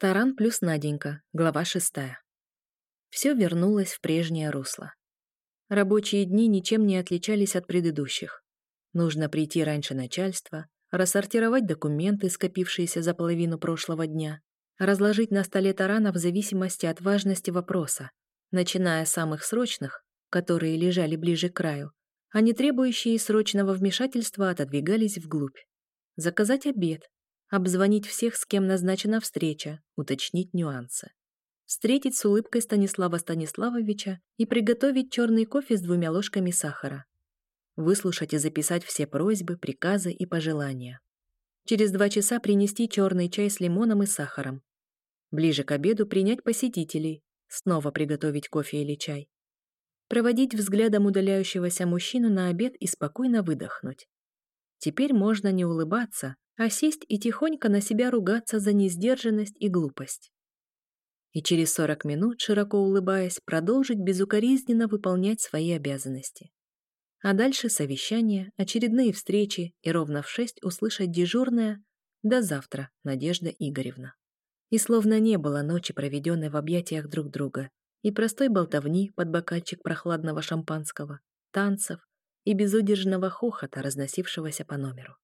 Таран плюс Наденька, глава шестая. Все вернулось в прежнее русло. Рабочие дни ничем не отличались от предыдущих. Нужно прийти раньше начальства, рассортировать документы, скопившиеся за половину прошлого дня, разложить на столе тарана в зависимости от важности вопроса, начиная с самых срочных, которые лежали ближе к краю, а не требующие срочного вмешательства отодвигались вглубь. Заказать обед, обзвонить всех, с кем назначена встреча, уточнить нюансы. Встретить с улыбкой Станислава Станиславовича и приготовить черный кофе с двумя ложками сахара. Выслушать и записать все просьбы, приказы и пожелания. Через два часа принести черный чай с лимоном и сахаром. Ближе к обеду принять посетителей, снова приготовить кофе или чай. Проводить взглядом удаляющегося мужчину на обед и спокойно выдохнуть. Теперь можно не улыбаться, а сесть и тихонько на себя ругаться за несдержанность и глупость. И через 40 минут, широко улыбаясь, продолжить безукоризненно выполнять свои обязанности. А дальше совещание, очередные встречи и ровно в шесть услышать дежурное «До завтра, Надежда Игоревна». И словно не было ночи, проведенной в объятиях друг друга, и простой болтовни под бокальчик прохладного шампанского, танцев и безудержного хохота, разносившегося по номеру.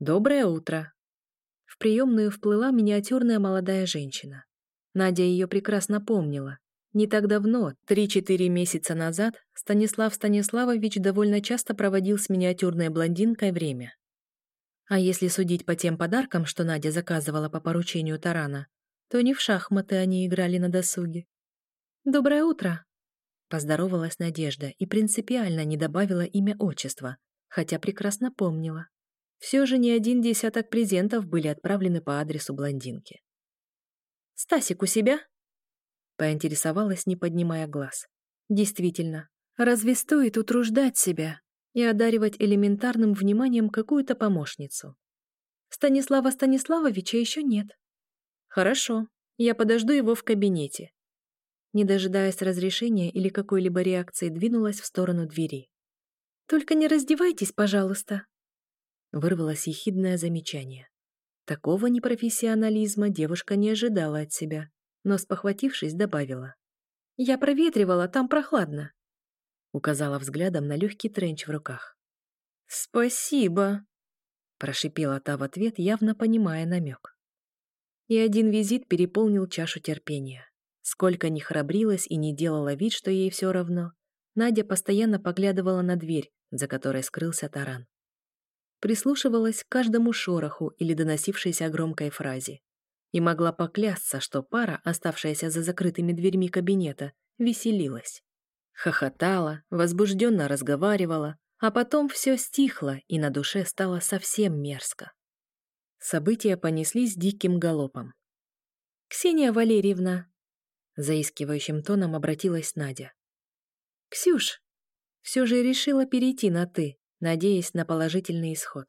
«Доброе утро!» В приемную вплыла миниатюрная молодая женщина. Надя ее прекрасно помнила. Не так давно, 3-4 месяца назад, Станислав Станиславович довольно часто проводил с миниатюрной блондинкой время. А если судить по тем подаркам, что Надя заказывала по поручению Тарана, то не в шахматы они играли на досуге. «Доброе утро!» Поздоровалась Надежда и принципиально не добавила имя отчества, хотя прекрасно помнила. Все же не один десяток презентов были отправлены по адресу блондинки. «Стасик у себя?» Поинтересовалась, не поднимая глаз. «Действительно, разве стоит утруждать себя и одаривать элементарным вниманием какую-то помощницу? Станислава Станиславовича еще нет». «Хорошо, я подожду его в кабинете». Не дожидаясь разрешения или какой-либо реакции, двинулась в сторону двери. «Только не раздевайтесь, пожалуйста», Вырвалось ехидное замечание. Такого непрофессионализма девушка не ожидала от себя, но, спохватившись, добавила. «Я проветривала, там прохладно», указала взглядом на легкий тренч в руках. «Спасибо», прошипела та в ответ, явно понимая намек. И один визит переполнил чашу терпения. Сколько ни храбрилась и не делала вид, что ей все равно, Надя постоянно поглядывала на дверь, за которой скрылся таран прислушивалась к каждому шороху или доносившейся громкой фразе. И могла поклясться, что пара, оставшаяся за закрытыми дверьми кабинета, веселилась. Хохотала, возбужденно разговаривала, а потом все стихло, и на душе стало совсем мерзко. События понеслись диким галопом. «Ксения Валерьевна!» Заискивающим тоном обратилась Надя. «Ксюш!» Все же решила перейти на «ты», надеясь на положительный исход.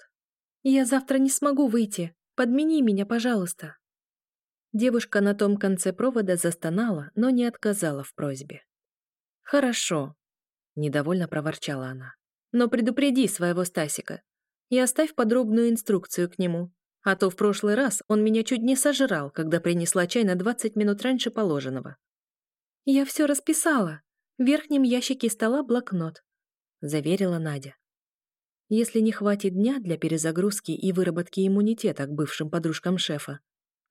«Я завтра не смогу выйти. Подмени меня, пожалуйста». Девушка на том конце провода застонала, но не отказала в просьбе. «Хорошо», — недовольно проворчала она. «Но предупреди своего Стасика и оставь подробную инструкцию к нему, а то в прошлый раз он меня чуть не сожрал, когда принесла чай на 20 минут раньше положенного». «Я все расписала. В верхнем ящике стола блокнот», — заверила Надя. Если не хватит дня для перезагрузки и выработки иммунитета к бывшим подружкам шефа,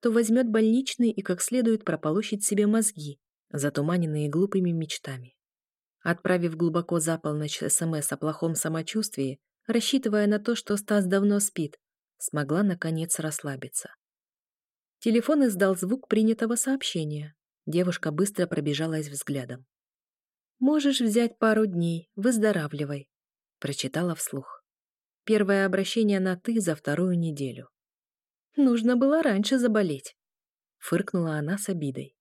то возьмет больничный и как следует прополощет себе мозги, затуманенные глупыми мечтами. Отправив глубоко за полночь СМС о плохом самочувствии, рассчитывая на то, что Стас давно спит, смогла, наконец, расслабиться. Телефон издал звук принятого сообщения. Девушка быстро пробежалась взглядом. «Можешь взять пару дней, выздоравливай», — прочитала вслух. Первое обращение на «ты» за вторую неделю. «Нужно было раньше заболеть», — фыркнула она с обидой.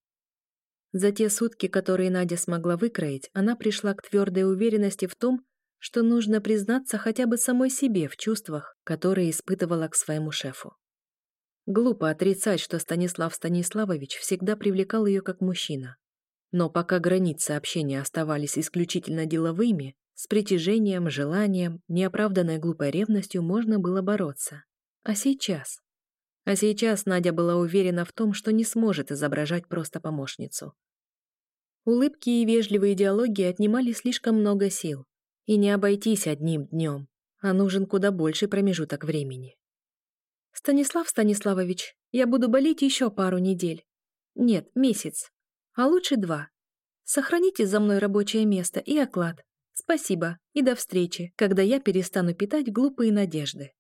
За те сутки, которые Надя смогла выкроить, она пришла к твердой уверенности в том, что нужно признаться хотя бы самой себе в чувствах, которые испытывала к своему шефу. Глупо отрицать, что Станислав Станиславович всегда привлекал ее как мужчина. Но пока границы общения оставались исключительно деловыми, с притяжением, желанием, неоправданной глупой ревностью можно было бороться. А сейчас? А сейчас Надя была уверена в том, что не сможет изображать просто помощницу. Улыбки и вежливые диалоги отнимали слишком много сил. И не обойтись одним днем, а нужен куда больший промежуток времени. «Станислав Станиславович, я буду болеть еще пару недель. Нет, месяц. А лучше два. Сохраните за мной рабочее место и оклад. Спасибо и до встречи, когда я перестану питать глупые надежды».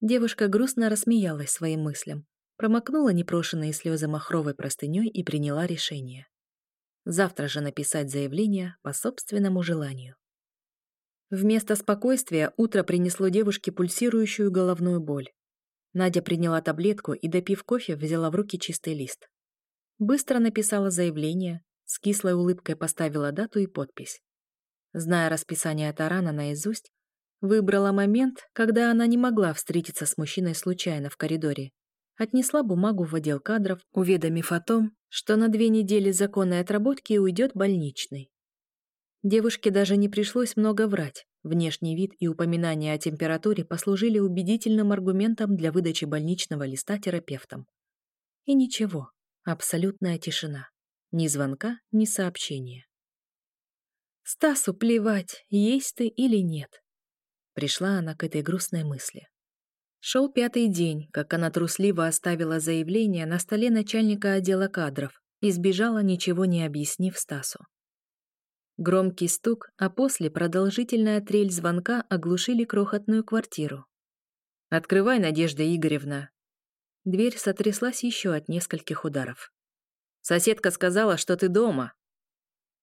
Девушка грустно рассмеялась своим мыслям, промокнула непрошенные слезы махровой простыней и приняла решение. Завтра же написать заявление по собственному желанию. Вместо спокойствия утро принесло девушке пульсирующую головную боль. Надя приняла таблетку и, допив кофе, взяла в руки чистый лист. Быстро написала заявление, с кислой улыбкой поставила дату и подпись. Зная расписание Тарана наизусть, Выбрала момент, когда она не могла встретиться с мужчиной случайно в коридоре. Отнесла бумагу в отдел кадров, уведомив о том, что на две недели законной отработки уйдет больничный. Девушке даже не пришлось много врать. Внешний вид и упоминание о температуре послужили убедительным аргументом для выдачи больничного листа терапевтам. И ничего, абсолютная тишина. Ни звонка, ни сообщения. Стасу плевать, есть ты или нет. Пришла она к этой грустной мысли. Шел пятый день, как она трусливо оставила заявление на столе начальника отдела кадров и сбежала, ничего не объяснив Стасу. Громкий стук, а после продолжительная трель звонка оглушили крохотную квартиру. «Открывай, Надежда Игоревна!» Дверь сотряслась еще от нескольких ударов. «Соседка сказала, что ты дома!»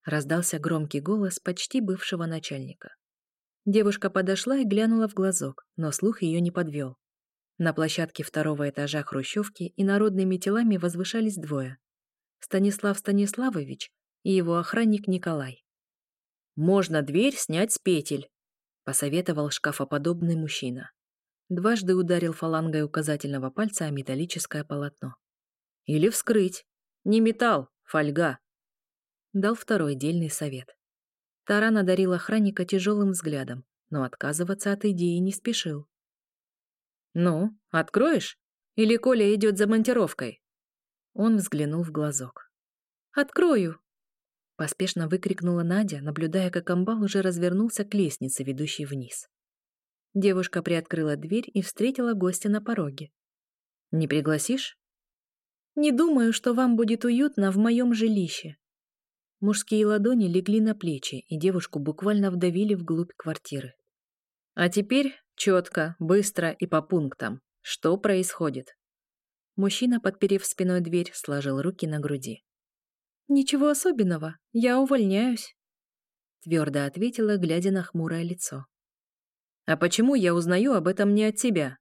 Раздался громкий голос почти бывшего начальника. Девушка подошла и глянула в глазок, но слух ее не подвел. На площадке второго этажа хрущевки и народными телами возвышались двое. Станислав Станиславович и его охранник Николай. «Можно дверь снять с петель», — посоветовал шкафоподобный мужчина. Дважды ударил фалангой указательного пальца о металлическое полотно. «Или вскрыть. Не металл, фольга», — дал второй дельный совет. Таран одарил охранника тяжелым взглядом, но отказываться от идеи не спешил. «Ну, откроешь? Или Коля идет за монтировкой?» Он взглянул в глазок. «Открою!» Поспешно выкрикнула Надя, наблюдая, как амбал уже развернулся к лестнице, ведущей вниз. Девушка приоткрыла дверь и встретила гостя на пороге. «Не пригласишь?» «Не думаю, что вам будет уютно в моем жилище», Мужские ладони легли на плечи, и девушку буквально вдавили вглубь квартиры. А теперь четко, быстро и по пунктам. Что происходит? Мужчина, подперев спиной дверь, сложил руки на груди. «Ничего особенного, я увольняюсь», — твердо ответила, глядя на хмурое лицо. «А почему я узнаю об этом не от тебя?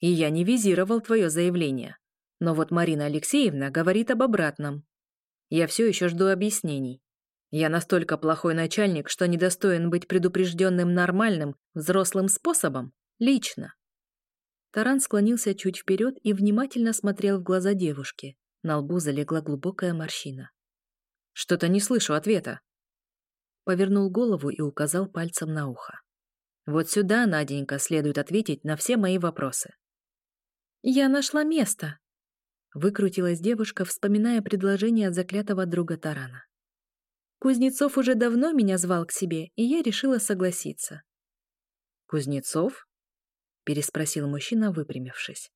И я не визировал твое заявление. Но вот Марина Алексеевна говорит об обратном. Я все еще жду объяснений. Я настолько плохой начальник, что недостоин быть предупрежденным нормальным, взрослым способом, лично. Таран склонился чуть вперед и внимательно смотрел в глаза девушки. На лбу залегла глубокая морщина. «Что-то не слышу ответа». Повернул голову и указал пальцем на ухо. «Вот сюда, Наденька, следует ответить на все мои вопросы». «Я нашла место», Выкрутилась девушка, вспоминая предложение от заклятого друга Тарана. Кузнецов уже давно меня звал к себе, и я решила согласиться. «Кузнецов?» — переспросил мужчина, выпрямившись.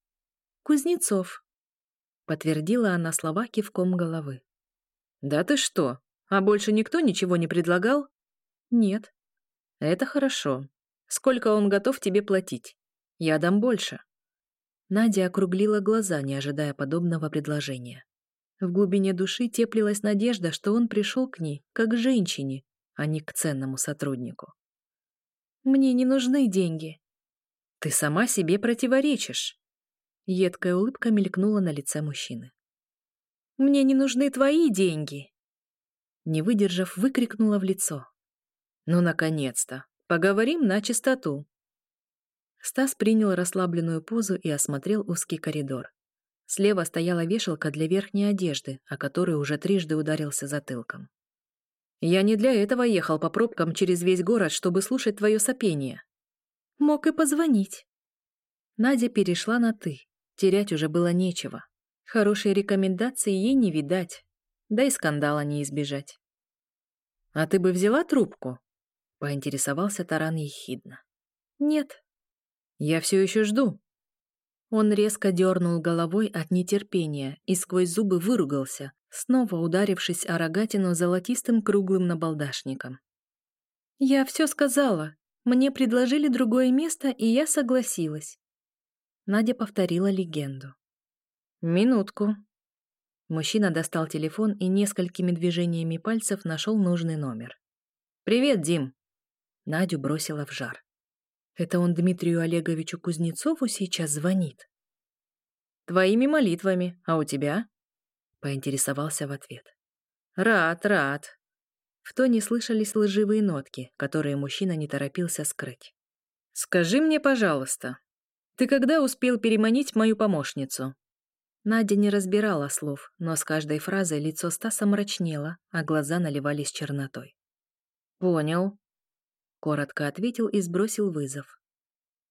«Кузнецов», — подтвердила она слова кивком головы. «Да ты что? А больше никто ничего не предлагал?» «Нет». «Это хорошо. Сколько он готов тебе платить? Я дам больше». Надя округлила глаза, не ожидая подобного предложения. В глубине души теплилась надежда, что он пришел к ней как к женщине, а не к ценному сотруднику. «Мне не нужны деньги». «Ты сама себе противоречишь». Едкая улыбка мелькнула на лице мужчины. «Мне не нужны твои деньги!» Не выдержав, выкрикнула в лицо. «Ну, наконец-то! Поговорим на чистоту!» Стас принял расслабленную позу и осмотрел узкий коридор. Слева стояла вешалка для верхней одежды, о которой уже трижды ударился затылком. «Я не для этого ехал по пробкам через весь город, чтобы слушать твое сопение». «Мог и позвонить». Надя перешла на «ты». Терять уже было нечего. Хорошие рекомендации ей не видать, да и скандала не избежать. «А ты бы взяла трубку?» — поинтересовался Таран ехидно. «Нет». «Я все еще жду». Он резко дернул головой от нетерпения и сквозь зубы выругался, снова ударившись о рогатину золотистым круглым набалдашником. «Я все сказала. Мне предложили другое место, и я согласилась». Надя повторила легенду. «Минутку». Мужчина достал телефон и несколькими движениями пальцев нашел нужный номер. «Привет, Дим!» Надю бросила в жар. «Это он Дмитрию Олеговичу Кузнецову сейчас звонит?» «Твоими молитвами, а у тебя?» Поинтересовался в ответ. «Рад, рад!» В тоне слышались лживые нотки, которые мужчина не торопился скрыть. «Скажи мне, пожалуйста, ты когда успел переманить мою помощницу?» Надя не разбирала слов, но с каждой фразой лицо Стаса мрачнело, а глаза наливались чернотой. «Понял», — коротко ответил и сбросил вызов.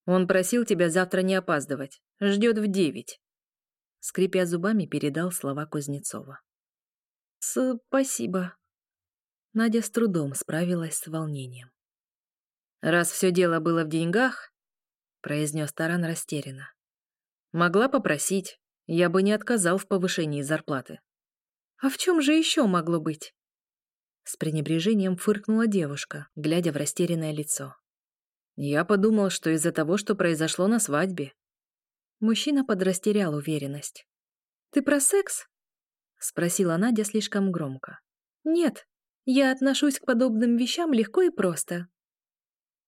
«Он просил тебя завтра не опаздывать. Ждет в девять». Скрипя зубами, передал слова Кузнецова. «Спасибо». Надя с трудом справилась с волнением. «Раз все дело было в деньгах», — произнес Таран растерянно, — «могла попросить. Я бы не отказал в повышении зарплаты. А в чем же еще могло быть? С пренебрежением фыркнула девушка, глядя в растерянное лицо. Я подумал, что из-за того, что произошло на свадьбе. Мужчина подрастерял уверенность. «Ты про секс?» — спросила Надя слишком громко. «Нет, я отношусь к подобным вещам легко и просто».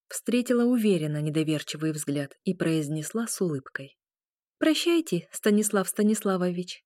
Встретила уверенно недоверчивый взгляд и произнесла с улыбкой. «Прощайте, Станислав Станиславович».